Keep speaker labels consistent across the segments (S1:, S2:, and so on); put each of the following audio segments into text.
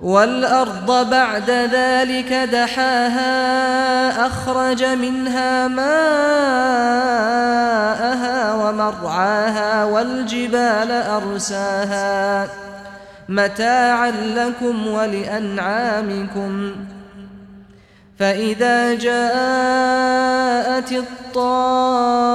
S1: والأرض بعد ذلك دحاها أخرج منها ماءها ومرعاها والجبال أرساها متاعا لكم ولأنعامكم فإذا جاءت الطاقة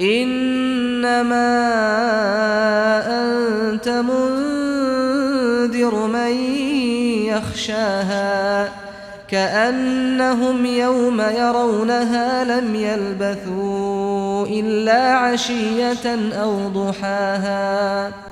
S1: إنما أنت منذر من يخشاها كأنهم يوم يرونها لم يلبثوا إلا عشية أو ضحاها